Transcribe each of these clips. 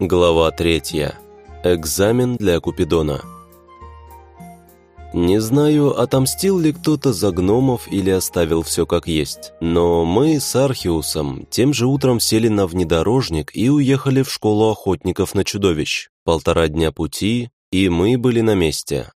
Глава третья. Экзамен для Купидона. Не знаю, отомстил ли кто-то за гномов или оставил все как есть, но мы с Архиусом тем же утром сели на внедорожник и уехали в школу охотников на чудовищ. Полтора дня пути, и мы были на месте.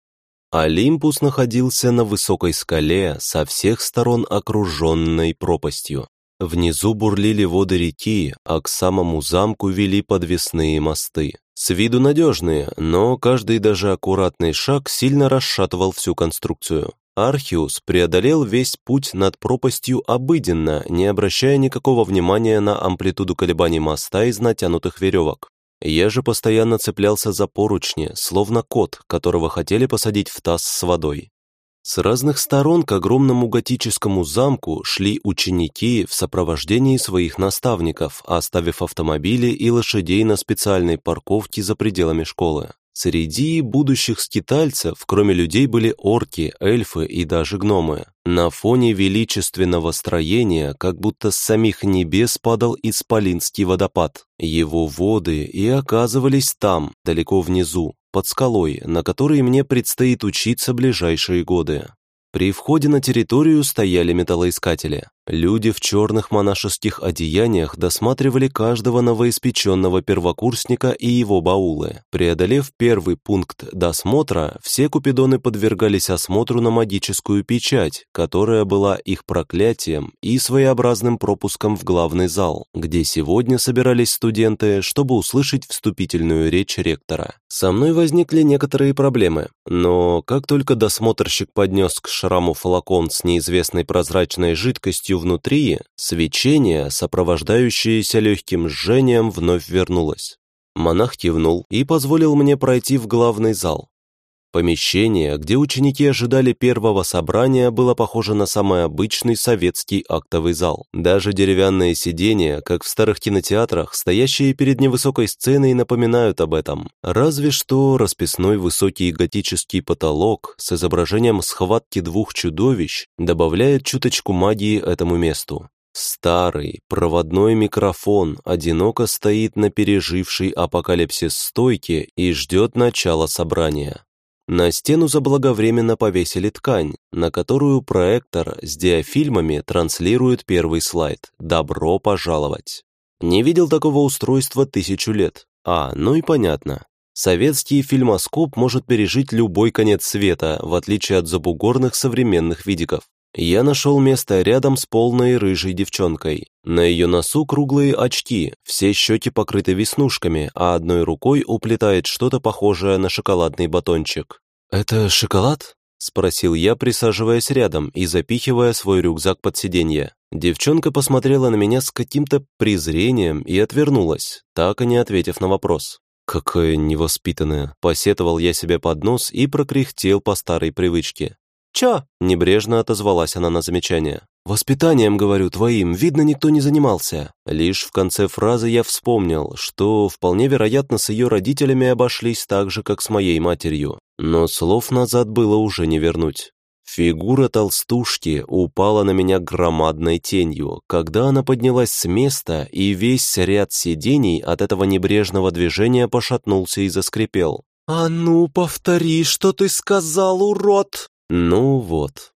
Олимпус находился на высокой скале, со всех сторон окруженной пропастью. Внизу бурлили воды реки, а к самому замку вели подвесные мосты. С виду надежные, но каждый даже аккуратный шаг сильно расшатывал всю конструкцию. Архиус преодолел весь путь над пропастью обыденно, не обращая никакого внимания на амплитуду колебаний моста из натянутых веревок. Я же постоянно цеплялся за поручни, словно кот, которого хотели посадить в таз с водой. С разных сторон к огромному готическому замку шли ученики в сопровождении своих наставников, оставив автомобили и лошадей на специальной парковке за пределами школы. Среди будущих скитальцев, кроме людей, были орки, эльфы и даже гномы. На фоне величественного строения, как будто с самих небес падал исполинский водопад. Его воды и оказывались там, далеко внизу, под скалой, на которой мне предстоит учиться ближайшие годы. При входе на территорию стояли металлоискатели. Люди в черных монашеских одеяниях досматривали каждого новоиспеченного первокурсника и его баулы. Преодолев первый пункт досмотра, все купидоны подвергались осмотру на магическую печать, которая была их проклятием и своеобразным пропуском в главный зал, где сегодня собирались студенты, чтобы услышать вступительную речь ректора. Со мной возникли некоторые проблемы, но как только досмотрщик поднес к шраму флакон с неизвестной прозрачной жидкостью, жидкостью внутри, свечение, сопровождающееся легким жжением, вновь вернулось. Монах кивнул и позволил мне пройти в главный зал. Помещение, где ученики ожидали первого собрания, было похоже на самый обычный советский актовый зал. Даже деревянные сиденья, как в старых кинотеатрах, стоящие перед невысокой сценой, напоминают об этом. Разве что расписной высокий готический потолок с изображением схватки двух чудовищ добавляет чуточку магии этому месту. Старый проводной микрофон одиноко стоит на пережившей апокалипсис стойке и ждет начала собрания. На стену заблаговременно повесили ткань, на которую проектор с диафильмами транслирует первый слайд «Добро пожаловать». Не видел такого устройства тысячу лет. А, ну и понятно. Советский фильмоскоп может пережить любой конец света, в отличие от забугорных современных видиков. Я нашел место рядом с полной рыжей девчонкой. На ее носу круглые очки, все щеки покрыты веснушками, а одной рукой уплетает что-то похожее на шоколадный батончик. «Это шоколад?» — спросил я, присаживаясь рядом и запихивая свой рюкзак под сиденье. Девчонка посмотрела на меня с каким-то презрением и отвернулась, так и не ответив на вопрос. «Какая невоспитанная!» — посетовал я себе под нос и прокряхтел по старой привычке. «Чё?» — небрежно отозвалась она на замечание. «Воспитанием, говорю, твоим, видно, никто не занимался». Лишь в конце фразы я вспомнил, что вполне вероятно с ее родителями обошлись так же, как с моей матерью. Но слов назад было уже не вернуть. Фигура толстушки упала на меня громадной тенью, когда она поднялась с места, и весь ряд сидений от этого небрежного движения пошатнулся и заскрипел. «А ну, повтори, что ты сказал, урод!» Ну вот,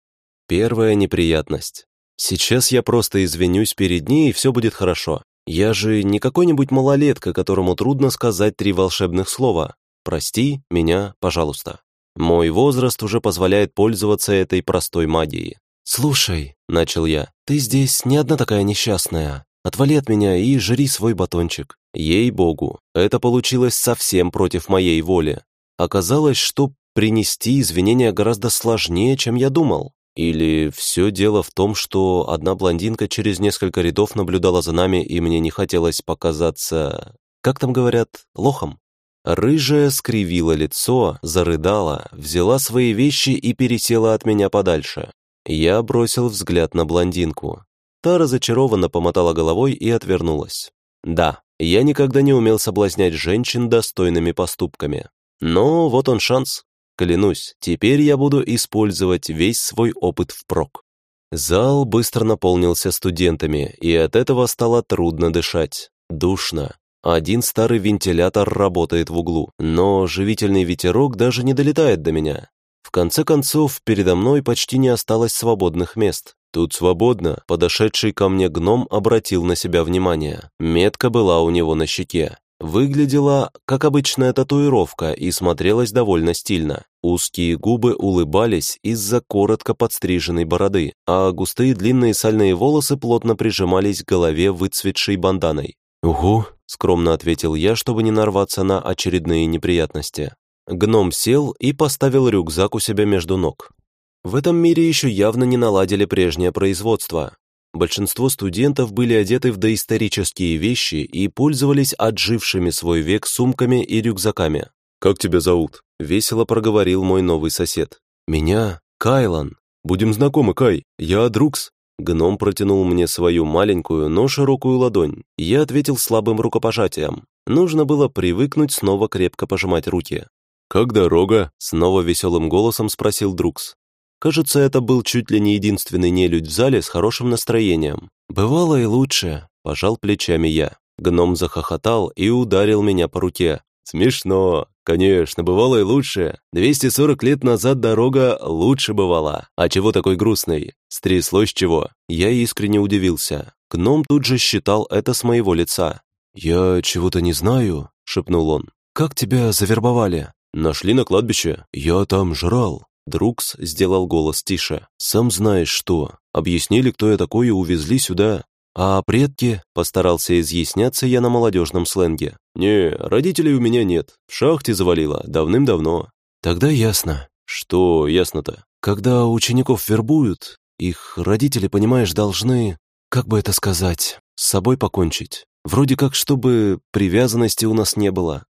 первая неприятность. Сейчас я просто извинюсь перед ней, и все будет хорошо. Я же не какой-нибудь малолетка, которому трудно сказать три волшебных слова. Прости меня, пожалуйста. Мой возраст уже позволяет пользоваться этой простой магией. «Слушай», — начал я, — «ты здесь не одна такая несчастная. Отвали от меня и жри свой батончик». Ей-богу, это получилось совсем против моей воли. Оказалось, что принести извинения гораздо сложнее, чем я думал. Или все дело в том, что одна блондинка через несколько рядов наблюдала за нами, и мне не хотелось показаться, как там говорят, лохом. Рыжая скривила лицо, зарыдала, взяла свои вещи и пересела от меня подальше. Я бросил взгляд на блондинку. Та разочарованно помотала головой и отвернулась. Да, я никогда не умел соблазнять женщин достойными поступками. Но вот он шанс. Клянусь, теперь я буду использовать весь свой опыт впрок. Зал быстро наполнился студентами, и от этого стало трудно дышать. Душно. Один старый вентилятор работает в углу, но живительный ветерок даже не долетает до меня. В конце концов, передо мной почти не осталось свободных мест. Тут свободно, подошедший ко мне гном обратил на себя внимание. Метка была у него на щеке. Выглядела, как обычная татуировка, и смотрелась довольно стильно. Узкие губы улыбались из-за коротко подстриженной бороды, а густые длинные сальные волосы плотно прижимались к голове выцветшей банданой. «Угу», — скромно ответил я, чтобы не нарваться на очередные неприятности. Гном сел и поставил рюкзак у себя между ног. В этом мире еще явно не наладили прежнее производство. Большинство студентов были одеты в доисторические вещи и пользовались отжившими свой век сумками и рюкзаками. «Как тебя зовут?» — весело проговорил мой новый сосед. «Меня Кайлан. Будем знакомы, Кай. Я Друкс». Гном протянул мне свою маленькую, но широкую ладонь. Я ответил слабым рукопожатием. Нужно было привыкнуть снова крепко пожимать руки. «Как дорога?» — снова веселым голосом спросил Друкс. Кажется, это был чуть ли не единственный нелюдь в зале с хорошим настроением. «Бывало и лучше», – пожал плечами я. Гном захохотал и ударил меня по руке. «Смешно. Конечно, бывало и лучше. 240 лет назад дорога лучше бывала. А чего такой грустный? Стряслось чего?» Я искренне удивился. Гном тут же считал это с моего лица. «Я чего-то не знаю», – шепнул он. «Как тебя завербовали?» «Нашли на кладбище. Я там жрал. Друкс сделал голос тише. «Сам знаешь что. Объяснили, кто я такой, и увезли сюда. А предки?» – постарался изъясняться я на молодежном сленге. «Не, родителей у меня нет. В шахте завалило. Давным-давно». «Тогда ясно». «Что ясно-то?» «Когда учеников вербуют, их родители, понимаешь, должны, как бы это сказать, с собой покончить. Вроде как, чтобы привязанности у нас не было.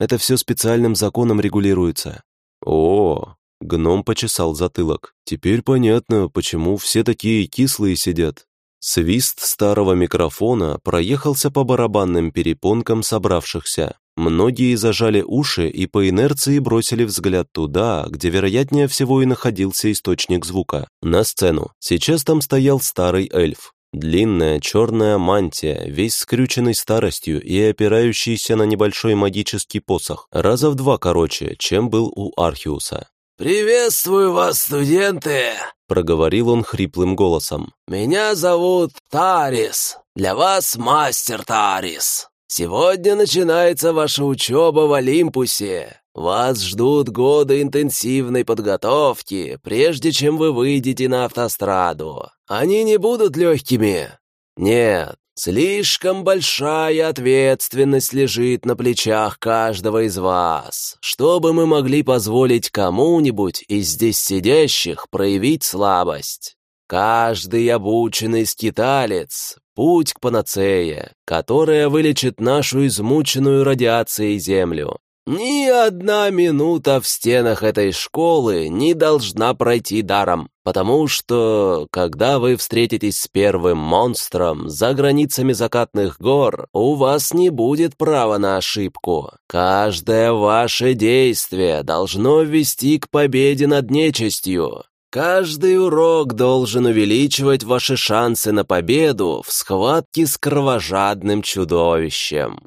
Это все специальным законом регулируется». «О, Гном почесал затылок. «Теперь понятно, почему все такие кислые сидят». Свист старого микрофона проехался по барабанным перепонкам собравшихся. Многие зажали уши и по инерции бросили взгляд туда, где, вероятнее всего, и находился источник звука. На сцену. Сейчас там стоял старый эльф. Длинная черная мантия, весь скрюченный старостью и опирающийся на небольшой магический посох, раза в два короче, чем был у Архиуса. «Приветствую вас, студенты!» — проговорил он хриплым голосом. «Меня зовут Тарис. Для вас мастер Тарис. Сегодня начинается ваша учеба в Олимпусе. Вас ждут годы интенсивной подготовки, прежде чем вы выйдете на автостраду. Они не будут легкими. Нет, Слишком большая ответственность лежит на плечах каждого из вас, чтобы мы могли позволить кому-нибудь из здесь сидящих проявить слабость. Каждый обученный скиталец — путь к панацее, которая вылечит нашу измученную радиацией землю. Ни одна минута в стенах этой школы не должна пройти даром, потому что, когда вы встретитесь с первым монстром за границами закатных гор, у вас не будет права на ошибку. Каждое ваше действие должно вести к победе над нечистью. Каждый урок должен увеличивать ваши шансы на победу в схватке с кровожадным чудовищем.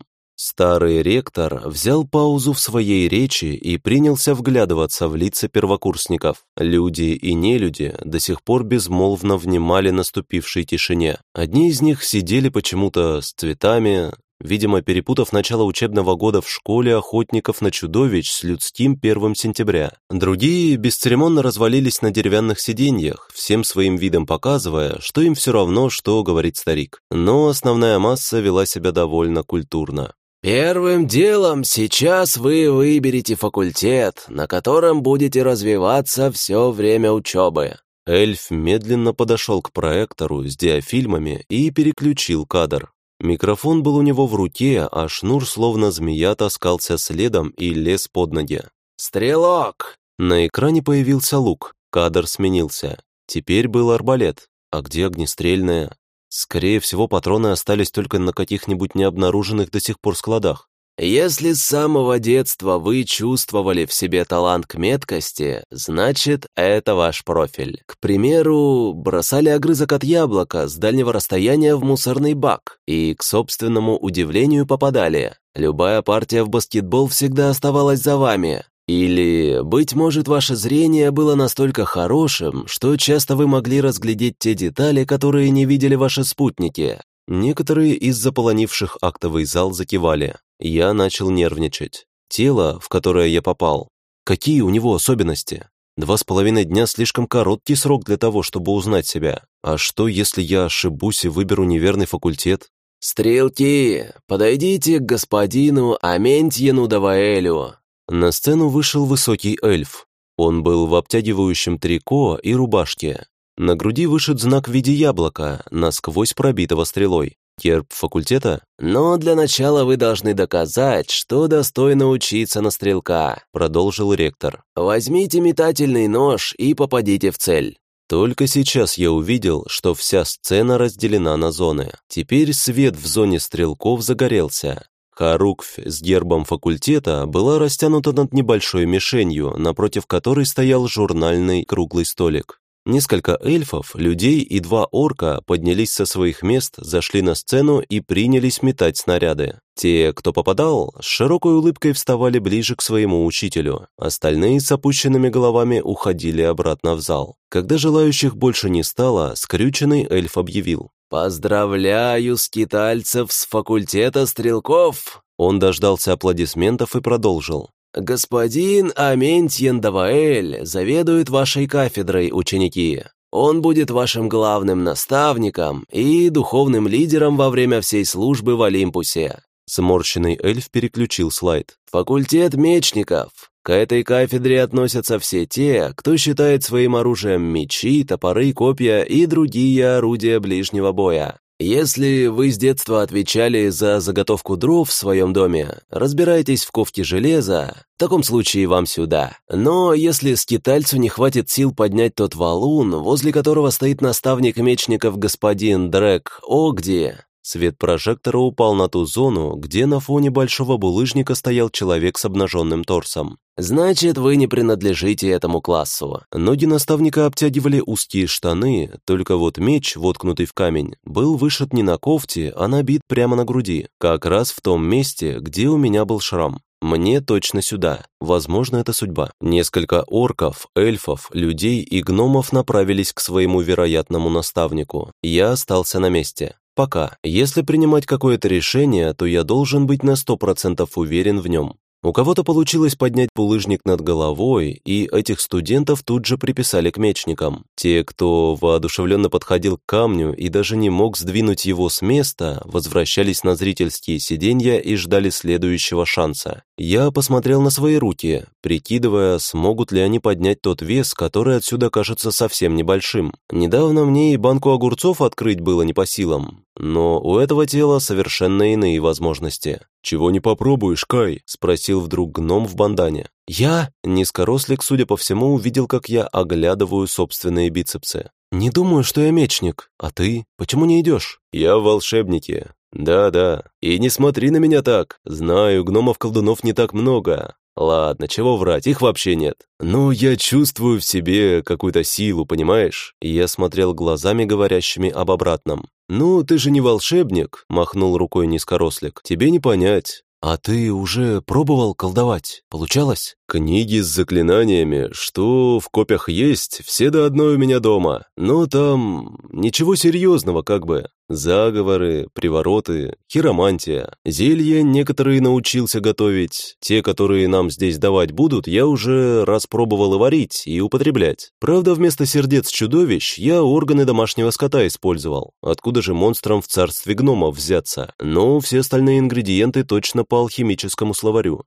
Старый ректор взял паузу в своей речи и принялся вглядываться в лица первокурсников. Люди и нелюди до сих пор безмолвно внимали наступившей тишине. Одни из них сидели почему-то с цветами, видимо, перепутав начало учебного года в школе охотников на чудовищ с людским 1 сентября. Другие бесцеремонно развалились на деревянных сиденьях, всем своим видом показывая, что им все равно, что говорит старик. Но основная масса вела себя довольно культурно. Первым делом сейчас вы выберете факультет, на котором будете развиваться все время учебы. Эльф медленно подошел к проектору с диафильмами и переключил кадр. Микрофон был у него в руке, а шнур словно змея таскался следом и лез под ноги. «Стрелок!» На экране появился лук, кадр сменился. Теперь был арбалет. А где огнестрельное? Скорее всего, патроны остались только на каких-нибудь необнаруженных до сих пор складах. Если с самого детства вы чувствовали в себе талант к меткости, значит, это ваш профиль. К примеру, бросали огрызок от яблока с дальнего расстояния в мусорный бак и, к собственному удивлению, попадали. Любая партия в баскетбол всегда оставалась за вами. Или, быть может, ваше зрение было настолько хорошим, что часто вы могли разглядеть те детали, которые не видели ваши спутники. Некоторые из заполонивших актовый зал закивали. Я начал нервничать. Тело, в которое я попал. Какие у него особенности? Два с половиной дня слишком короткий срок для того, чтобы узнать себя. А что, если я ошибусь и выберу неверный факультет? «Стрелки, подойдите к господину Аментьену Даваэлю». На сцену вышел высокий эльф. Он был в обтягивающем трико и рубашке. На груди вышит знак в виде яблока, насквозь пробитого стрелой. Герб факультета? «Но для начала вы должны доказать, что достойно учиться на стрелка», продолжил ректор. «Возьмите метательный нож и попадите в цель». Только сейчас я увидел, что вся сцена разделена на зоны. Теперь свет в зоне стрелков загорелся. Харуквь с гербом факультета была растянута над небольшой мишенью, напротив которой стоял журнальный круглый столик. Несколько эльфов, людей и два орка поднялись со своих мест, зашли на сцену и принялись метать снаряды. Те, кто попадал, с широкой улыбкой вставали ближе к своему учителю, остальные с опущенными головами уходили обратно в зал. Когда желающих больше не стало, скрюченный эльф объявил. «Поздравляю скитальцев с факультета стрелков!» Он дождался аплодисментов и продолжил. «Господин Аментьен Даваэль заведует вашей кафедрой, ученики. Он будет вашим главным наставником и духовным лидером во время всей службы в Олимпусе». Сморщенный эльф переключил слайд. «Факультет мечников. К этой кафедре относятся все те, кто считает своим оружием мечи, топоры, копья и другие орудия ближнего боя. Если вы с детства отвечали за заготовку дров в своем доме, разбирайтесь в ковке железа, в таком случае вам сюда. Но если скитальцу не хватит сил поднять тот валун, возле которого стоит наставник мечников господин Дрек Огди, Свет прожектора упал на ту зону, где на фоне большого булыжника стоял человек с обнаженным торсом. «Значит, вы не принадлежите этому классу». Ноги наставника обтягивали узкие штаны, только вот меч, воткнутый в камень, был вышит не на кофте, а набит прямо на груди, как раз в том месте, где у меня был шрам. Мне точно сюда. Возможно, это судьба. Несколько орков, эльфов, людей и гномов направились к своему вероятному наставнику. Я остался на месте. Пока. Если принимать какое-то решение, то я должен быть на 100% уверен в нем. У кого-то получилось поднять булыжник над головой, и этих студентов тут же приписали к мечникам. Те, кто воодушевленно подходил к камню и даже не мог сдвинуть его с места, возвращались на зрительские сиденья и ждали следующего шанса. Я посмотрел на свои руки, прикидывая, смогут ли они поднять тот вес, который отсюда кажется совсем небольшим. Недавно мне и банку огурцов открыть было не по силам, но у этого тела совершенно иные возможности. «Чего не попробуешь, Кай?» – спросил вдруг гном в бандане. «Я?» – низкорослик, судя по всему, увидел, как я оглядываю собственные бицепсы. «Не думаю, что я мечник. А ты? Почему не идешь?» «Я в волшебнике. Да-да. И не смотри на меня так. Знаю, гномов-колдунов не так много. Ладно, чего врать, их вообще нет. Но я чувствую в себе какую-то силу, понимаешь? Я смотрел глазами, говорящими об обратном. «Ну, ты же не волшебник», — махнул рукой низкорослик. «Тебе не понять. «А ты уже пробовал колдовать? Получалось?» «Книги с заклинаниями, что в копях есть, все до одной у меня дома. Но там ничего серьезного как бы. Заговоры, привороты, хиромантия. Зелья некоторые научился готовить. Те, которые нам здесь давать будут, я уже раз пробовал и варить, и употреблять. Правда, вместо сердец чудовищ я органы домашнего скота использовал. Откуда же монстрам в царстве гномов взяться? Но все остальные ингредиенты точно по алхимическому словарю.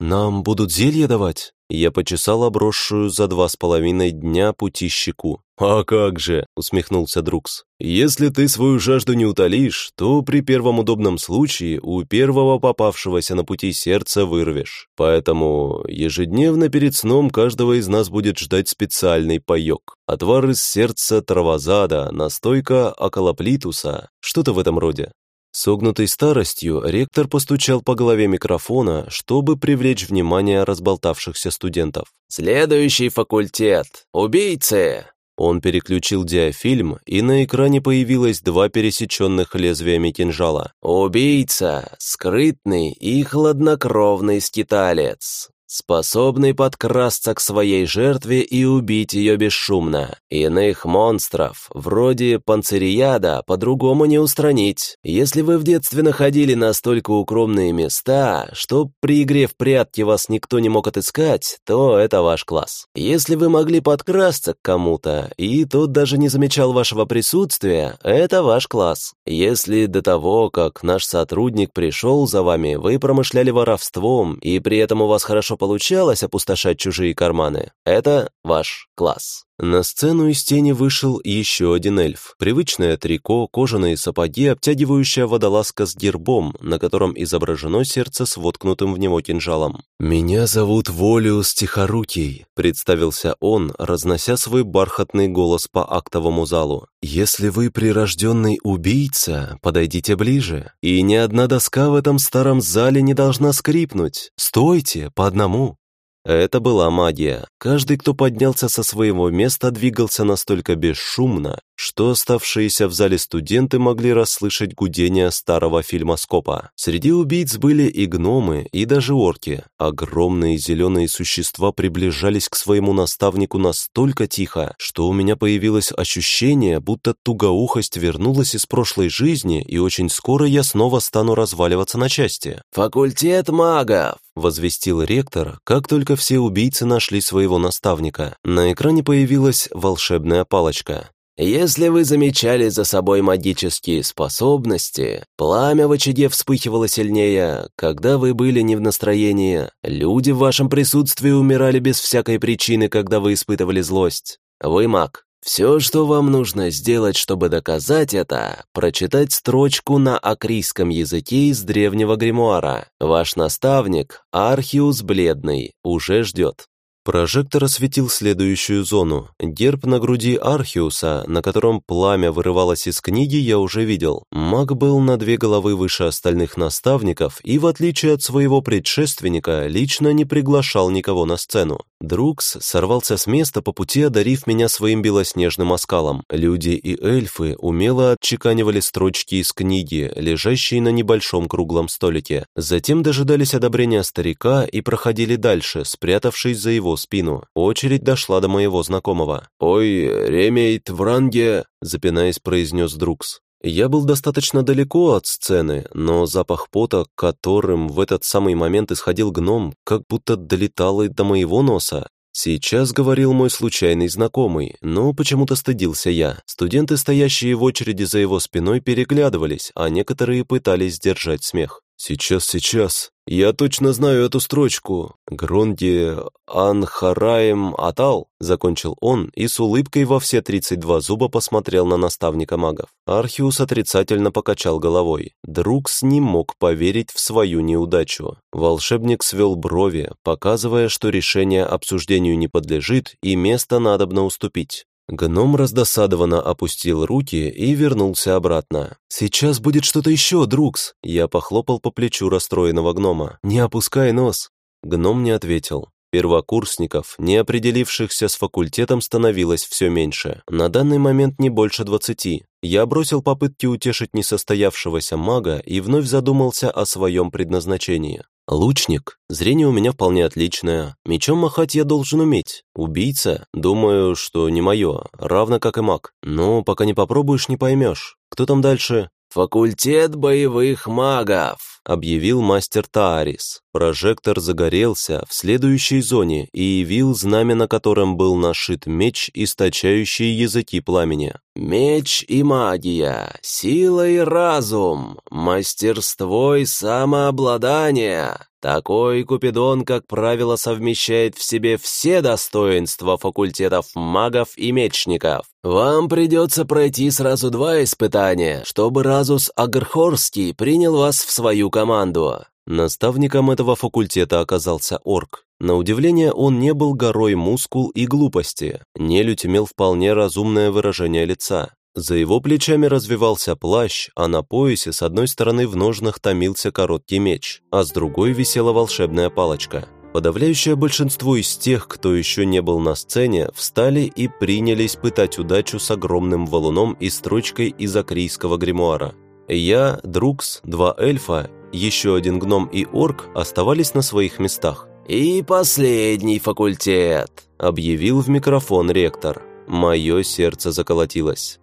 «Нам будут зелья давать?» Я почесал обросшую за два с половиной дня пути щеку. «А как же!» — усмехнулся Друкс. «Если ты свою жажду не утолишь, то при первом удобном случае у первого попавшегося на пути сердца вырвешь. Поэтому ежедневно перед сном каждого из нас будет ждать специальный паёк. Отвар из сердца травозада, настойка акалоплитуса, что-то в этом роде. Согнутый старостью, ректор постучал по голове микрофона, чтобы привлечь внимание разболтавшихся студентов. «Следующий факультет. Убийцы!» Он переключил диафильм, и на экране появилось два пересеченных лезвиями кинжала. «Убийца! Скрытный и хладнокровный скиталец способный подкрасться к своей жертве и убить ее бесшумно. Иных монстров, вроде панцирияда, по-другому не устранить. Если вы в детстве находили настолько укромные места, что при игре в прятки вас никто не мог отыскать, то это ваш класс. Если вы могли подкрасться к кому-то, и тот даже не замечал вашего присутствия, это ваш класс. Если до того, как наш сотрудник пришел за вами, вы промышляли воровством, и при этом у вас хорошо получалось опустошать чужие карманы, это ваш класс. На сцену из тени вышел еще один эльф. Привычное трико, кожаные сапоги, обтягивающая водолазка с гербом, на котором изображено сердце с воткнутым в него кинжалом. «Меня зовут Волиус Тихорукий», — представился он, разнося свой бархатный голос по актовому залу. «Если вы прирожденный убийца, подойдите ближе, и ни одна доска в этом старом зале не должна скрипнуть. Стойте, по одному». Это была магия. Каждый, кто поднялся со своего места, двигался настолько бесшумно, что оставшиеся в зале студенты могли расслышать гудение старого фильмоскопа. Среди убийц были и гномы, и даже орки. Огромные зеленые существа приближались к своему наставнику настолько тихо, что у меня появилось ощущение, будто тугоухость вернулась из прошлой жизни, и очень скоро я снова стану разваливаться на части. «Факультет магов!» — возвестил ректор, как только все убийцы нашли своего наставника. На экране появилась волшебная палочка. Если вы замечали за собой магические способности, пламя в очаге вспыхивало сильнее, когда вы были не в настроении, люди в вашем присутствии умирали без всякой причины, когда вы испытывали злость. Вы маг. Все, что вам нужно сделать, чтобы доказать это, прочитать строчку на акрийском языке из древнего гримуара. Ваш наставник, Архиус Бледный, уже ждет. Прожектор осветил следующую зону. Герб на груди Архиуса, на котором пламя вырывалось из книги, я уже видел. Маг был на две головы выше остальных наставников и, в отличие от своего предшественника, лично не приглашал никого на сцену. Друкс сорвался с места по пути, одарив меня своим белоснежным оскалом. Люди и эльфы умело отчеканивали строчки из книги, лежащей на небольшом круглом столике. Затем дожидались одобрения старика и проходили дальше, спрятавшись за его спину. Очередь дошла до моего знакомого. «Ой, ремейт Вранге!» – запинаясь, произнес Друкс. Я был достаточно далеко от сцены, но запах пота, которым в этот самый момент исходил гном, как будто долетал и до моего носа. Сейчас говорил мой случайный знакомый, но почему-то стыдился я. Студенты, стоящие в очереди за его спиной, переглядывались, а некоторые пытались сдержать смех. «Сейчас, сейчас. Я точно знаю эту строчку. Гронди Анхараем Атал», — закончил он и с улыбкой во все 32 зуба посмотрел на наставника магов. Архиус отрицательно покачал головой. Друкс не мог поверить в свою неудачу. Волшебник свел брови, показывая, что решение обсуждению не подлежит и место надобно уступить. Гном раздосадованно опустил руки и вернулся обратно. «Сейчас будет что-то еще, Друкс!» Я похлопал по плечу расстроенного гнома. «Не опускай нос!» Гном не ответил. Первокурсников, не определившихся с факультетом, становилось все меньше. На данный момент не больше двадцати. Я бросил попытки утешить несостоявшегося мага и вновь задумался о своем предназначении. Лучник. Зрение у меня вполне отличное. Мечом махать я должен уметь. Убийца? Думаю, что не мое, равно как и маг. Но пока не попробуешь, не поймешь. Кто там дальше? «Факультет боевых магов», — объявил мастер Таарис. Прожектор загорелся в следующей зоне и явил знамя, на котором был нашит меч, источающий языки пламени. «Меч и магия, сила и разум, мастерство и самообладание. Такой Купидон, как правило, совмещает в себе все достоинства факультетов магов и мечников. Вам придется пройти сразу два испытания, чтобы Разус Агархорский принял вас в свою команду. Наставником этого факультета оказался орк. На удивление, он не был горой мускул и глупости. Нелюдь имел вполне разумное выражение лица. За его плечами развивался плащ, а на поясе с одной стороны в ножнах томился короткий меч, а с другой висела волшебная палочка. Подавляющее большинство из тех, кто еще не был на сцене, встали и принялись пытать удачу с огромным валуном и строчкой из акрийского гримуара. Я, Друкс, два эльфа, еще один гном и орк оставались на своих местах. «И последний факультет», — объявил в микрофон ректор. Мое сердце заколотилось.